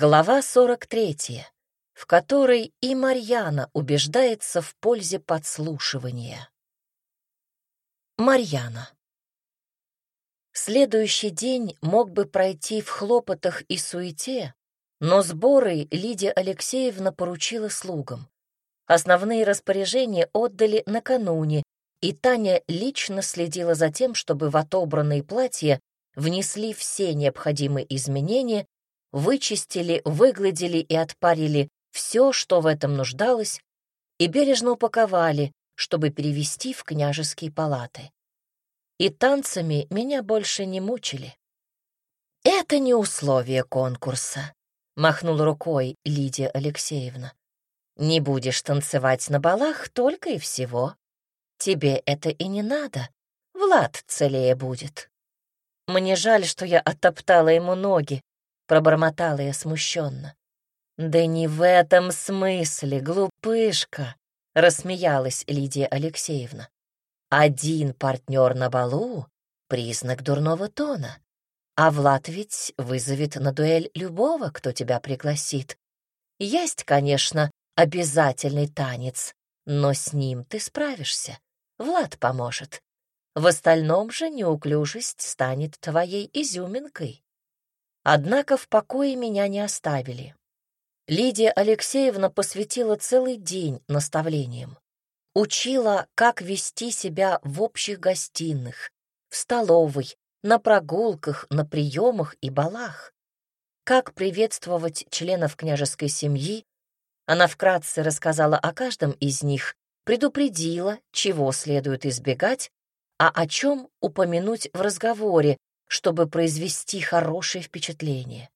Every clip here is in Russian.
Глава 43, в которой и Марьяна убеждается в пользе подслушивания. Марьяна. Следующий день мог бы пройти в хлопотах и суете, но сборы Лидия Алексеевна поручила слугам. Основные распоряжения отдали накануне, и Таня лично следила за тем, чтобы в отобранные платья внесли все необходимые изменения, вычистили, выгладили и отпарили все, что в этом нуждалось, и бережно упаковали, чтобы перевести в княжеские палаты. И танцами меня больше не мучили. «Это не условие конкурса», — махнула рукой Лидия Алексеевна. «Не будешь танцевать на балах только и всего. Тебе это и не надо. Влад целее будет». Мне жаль, что я оттоптала ему ноги, пробормотала я смущенно. Да не в этом смысле, глупышка, рассмеялась Лидия Алексеевна. Один партнер на балу — признак дурного тона. А Влад ведь вызовет на дуэль любого, кто тебя пригласит. Есть, конечно, обязательный танец, но с ним ты справишься. Влад поможет. В остальном же неуклюжесть станет твоей изюминкой. Однако в покое меня не оставили. Лидия Алексеевна посвятила целый день наставлениям. Учила, как вести себя в общих гостиных, в столовой, на прогулках, на приемах и балах. Как приветствовать членов княжеской семьи, она вкратце рассказала о каждом из них, предупредила, чего следует избегать, а о чем упомянуть в разговоре, чтобы произвести хорошее впечатление.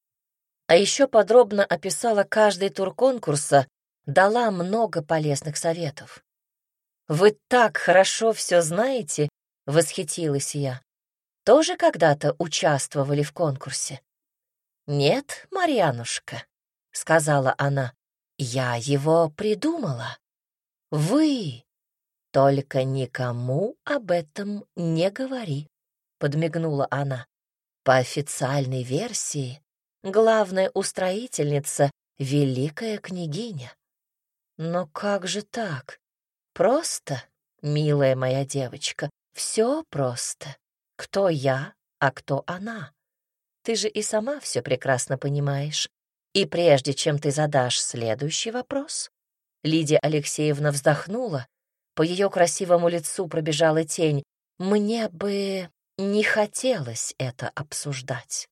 А еще подробно описала каждый тур конкурса, дала много полезных советов. «Вы так хорошо все знаете», — восхитилась я. «Тоже когда-то участвовали в конкурсе?» «Нет, Марьянушка», — сказала она, — «я его придумала. Вы «Только никому об этом не говори», — подмигнула она. «По официальной версии, главная устроительница — великая княгиня». «Но как же так? Просто, милая моя девочка, все просто. Кто я, а кто она? Ты же и сама все прекрасно понимаешь. И прежде чем ты задашь следующий вопрос...» Лидия Алексеевна вздохнула по ее красивому лицу пробежала тень. Мне бы не хотелось это обсуждать.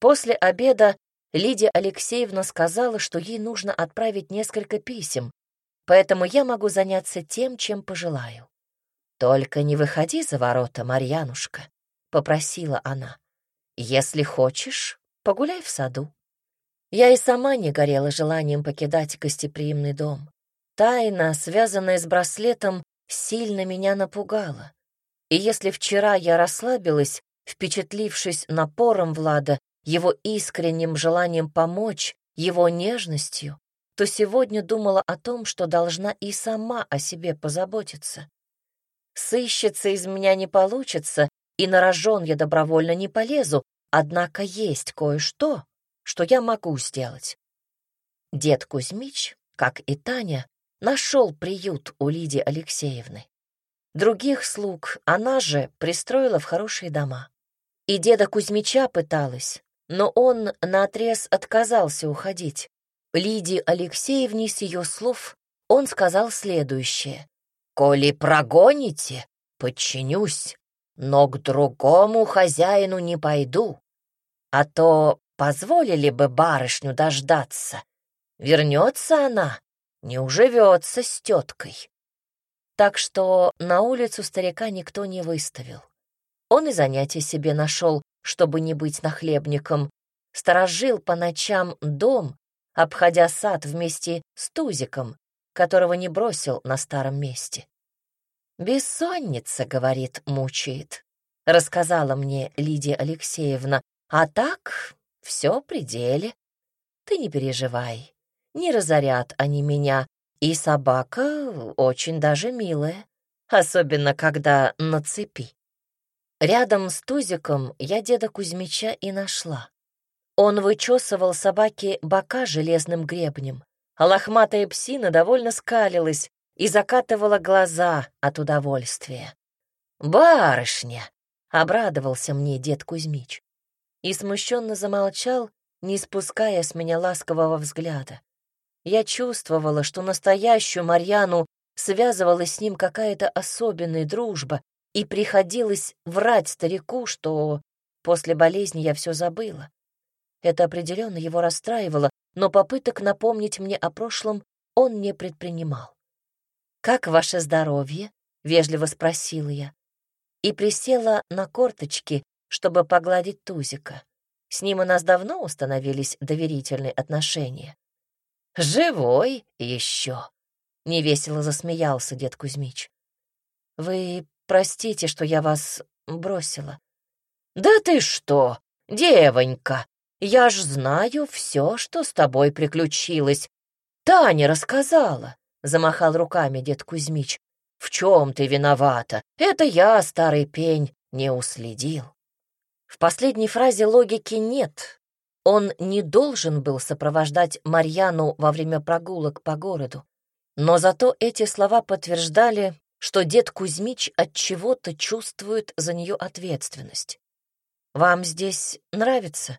После обеда Лидия Алексеевна сказала, что ей нужно отправить несколько писем, поэтому я могу заняться тем, чем пожелаю. «Только не выходи за ворота, Марьянушка», — попросила она. «Если хочешь, погуляй в саду». Я и сама не горела желанием покидать гостеприимный дом. Тайна, связанная с браслетом, сильно меня напугала. И если вчера я расслабилась, впечатлившись напором Влада, его искренним желанием помочь, его нежностью, то сегодня думала о том, что должна и сама о себе позаботиться. Сыщица из меня не получится, и на рожон я добровольно не полезу, однако есть кое-что, что я могу сделать. Дед Кузьмич, как и Таня, нашел приют у Лидии Алексеевны. Других слуг она же пристроила в хорошие дома. И деда Кузьмича пыталась, но он наотрез отказался уходить. Лидии Алексеевне с ее слов он сказал следующее. «Коли прогоните, подчинюсь, но к другому хозяину не пойду. А то позволили бы барышню дождаться. Вернется она, не уживется с теткой. Так что на улицу старика никто не выставил. Он и занятие себе нашел, чтобы не быть нахлебником. Сторожил по ночам дом, обходя сад вместе с Тузиком, которого не бросил на старом месте. «Бессонница, — говорит, — мучает», — рассказала мне Лидия Алексеевна. «А так все при деле. Ты не переживай, не разорят они меня, и собака очень даже милая, особенно когда на цепи. Рядом с Тузиком я деда Кузьмича и нашла. Он вычесывал собаке бока железным гребнем, а лохматая псина довольно скалилась и закатывала глаза от удовольствия. «Барышня!» — обрадовался мне дед Кузьмич. И смущенно замолчал, не спуская с меня ласкового взгляда. Я чувствовала, что настоящую Марьяну связывала с ним какая-то особенная дружба, и приходилось врать старику, что после болезни я все забыла. Это определенно его расстраивало, но попыток напомнить мне о прошлом он не предпринимал. «Как ваше здоровье?» — вежливо спросила я. И присела на корточки, чтобы погладить Тузика. С ним у нас давно установились доверительные отношения. «Живой еще!» — невесело засмеялся дед Кузьмич. «Вы простите, что я вас бросила». «Да ты что, девонька, я ж знаю все, что с тобой приключилось. Таня рассказала», — замахал руками дед Кузьмич. «В чем ты виновата? Это я, старый пень, не уследил». В последней фразе логики нет. Он не должен был сопровождать Марьяну во время прогулок по городу. Но зато эти слова подтверждали, что дед Кузьмич от чего-то чувствует за нее ответственность. «Вам здесь нравится?»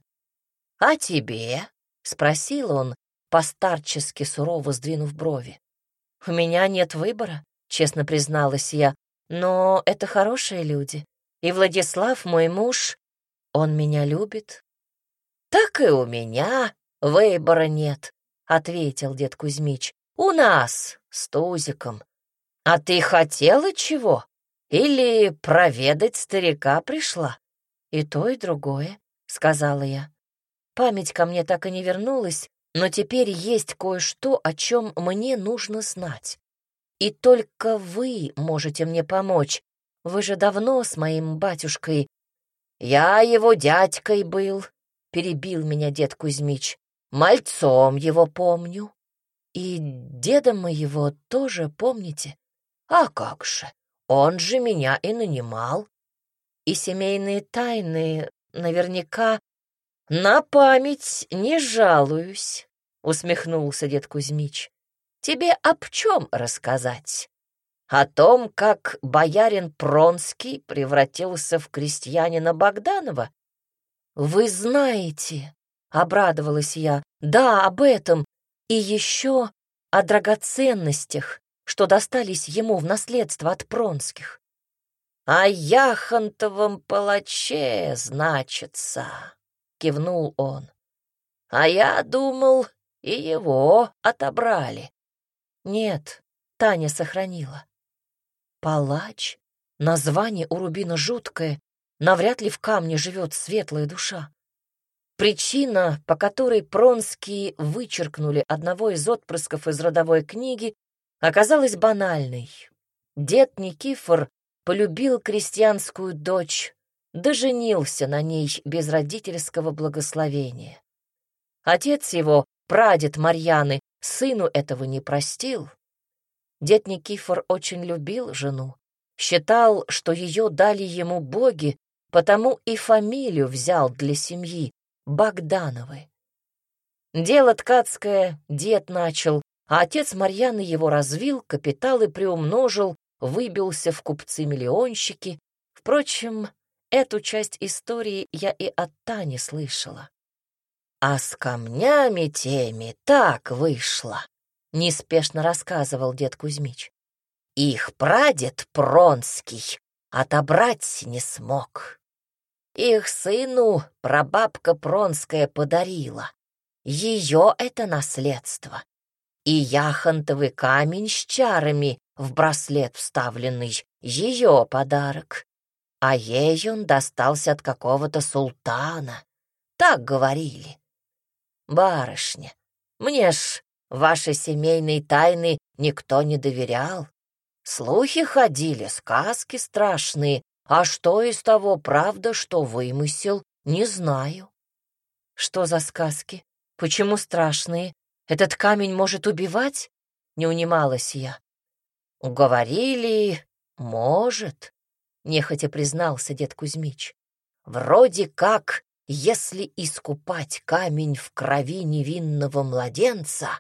«А тебе?» — спросил он, постарчески сурово сдвинув брови. «У меня нет выбора», — честно призналась я, «но это хорошие люди, и Владислав, мой муж, он меня любит». «Так и у меня выбора нет», — ответил дед Кузьмич. У нас с Тузиком. А ты хотела чего? Или проведать старика пришла? И то, и другое, — сказала я. Память ко мне так и не вернулась, но теперь есть кое-что, о чем мне нужно знать. И только вы можете мне помочь. Вы же давно с моим батюшкой... Я его дядькой был, — перебил меня дед Кузьмич. Мальцом его помню. И деда моего тоже помните? А как же, он же меня и нанимал. И семейные тайны наверняка на память не жалуюсь, усмехнулся дед Кузьмич. Тебе об чем рассказать? О том, как боярин Пронский превратился в крестьянина Богданова? Вы знаете, — обрадовалась я, — да, об этом, и еще о драгоценностях, что достались ему в наследство от Пронских. «О яхонтовом палаче, значится», — кивнул он. «А я думал, и его отобрали». «Нет, Таня сохранила». «Палач? Название у Рубина жуткое. Навряд ли в камне живет светлая душа. Причина, по которой Пронские вычеркнули одного из отпрысков из родовой книги, оказалась банальной. Дед Никифор полюбил крестьянскую дочь, да женился на ней без родительского благословения. Отец его, прадед Марьяны, сыну этого не простил. Дед Никифор очень любил жену, считал, что ее дали ему боги, потому и фамилию взял для семьи, Богдановы. Дело ткацкое дед начал, а отец Марьяны его развил, капиталы приумножил, выбился в купцы-миллионщики. Впрочем, эту часть истории я и от Тани слышала. А с камнями теми так вышло, — неспешно рассказывал дед Кузьмич. Их прадед Пронский отобрать не смог. Их сыну прабабка Пронская подарила. Ее это наследство. И яхонтовый камень с чарами в браслет вставленный — ее подарок. А ей он достался от какого-то султана. Так говорили. Барышня, мне ж ваши семейные тайны никто не доверял. Слухи ходили, сказки страшные, а что из того, правда, что вымысел, не знаю. Что за сказки? Почему страшные? Этот камень может убивать? Не унималась я. Говорили, может, нехотя признался дед Кузьмич. Вроде как если искупать камень в крови невинного младенца,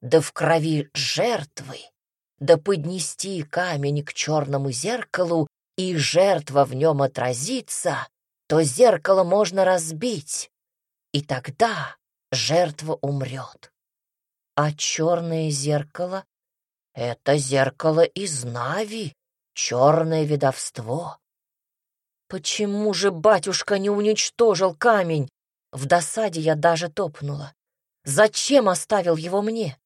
да в крови жертвы, да поднести камень к черному зеркалу, и жертва в нем отразится, то зеркало можно разбить, и тогда жертва умрет. А черное зеркало — это зеркало из Нави, черное ведовство. Почему же батюшка не уничтожил камень? В досаде я даже топнула. Зачем оставил его мне?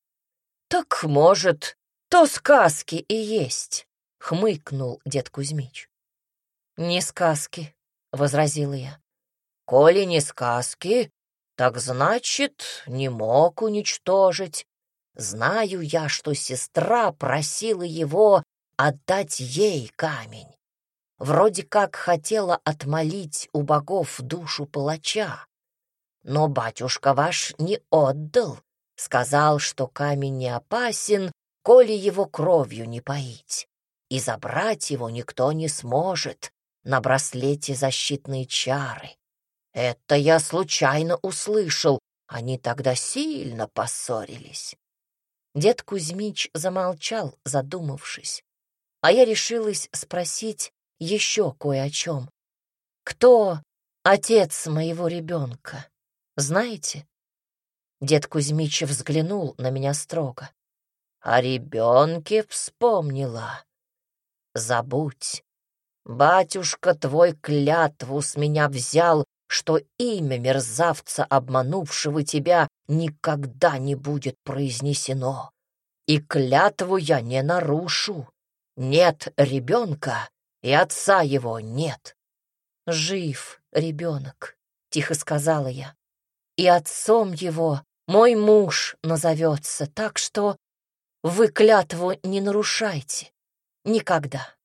Так, может, то сказки и есть, — хмыкнул дед Кузьмич. Не сказки, — возразила я. Коли не сказки, так значит, не мог уничтожить. Знаю я, что сестра просила его отдать ей камень. Вроде как хотела отмолить у богов душу палача. Но батюшка ваш не отдал, сказал, что камень не опасен, коли его кровью не поить, и забрать его никто не сможет, на браслете защитные чары. Это я случайно услышал, они тогда сильно поссорились. Дед Кузьмич замолчал, задумавшись, а я решилась спросить, еще кое о чем. Кто отец моего ребенка? Знаете? Дед Кузьмич взглянул на меня строго. О ребенке вспомнила. Забудь. Батюшка твой клятву с меня взял, что имя мерзавца, обманувшего тебя, никогда не будет произнесено. И клятву я не нарушу. Нет ребенка, и отца его нет. Жив ребенок, тихо сказала я, и отцом его мой муж назовется, так что вы клятву не нарушайте. Никогда.